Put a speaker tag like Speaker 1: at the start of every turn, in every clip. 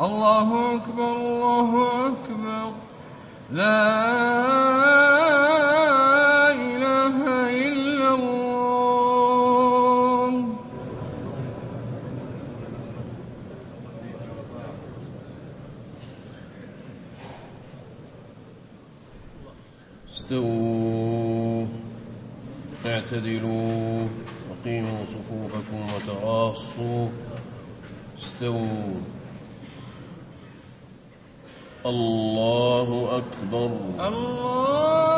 Speaker 1: الله أكبر الله أكبر. لا إله إلا الله.
Speaker 2: استووا اعتدلوا وقيموا صفوفكم وتراصوا استووا. الله أكبر.
Speaker 1: الله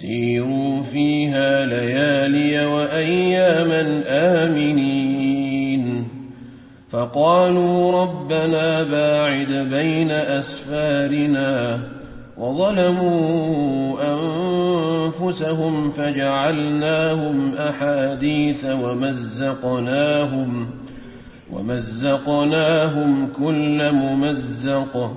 Speaker 2: سيروا فيها ليالي وأياما آمنين. فقالوا ربنا باعد بين أسفارنا وظلموا أنفسهم فجعلناهم أحاديث ومزقناهم ومزقناهم كل ممزق.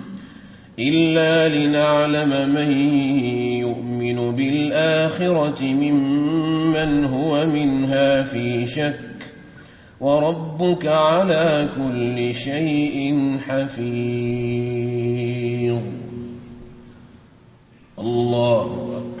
Speaker 2: إلا لنعلم من يؤمن بالآخرة ممن هو منها في شك وربك على كل شيء حفيظ. الله أكبر.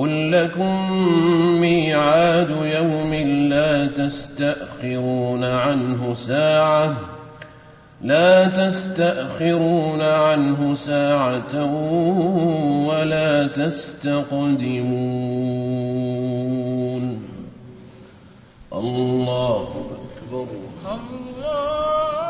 Speaker 2: قل لكم ميعاد يوم لا تستأخرون عنه ساعة لا تستأخرون عنه ساعة ولا تستقدمون الله أكبر
Speaker 1: الله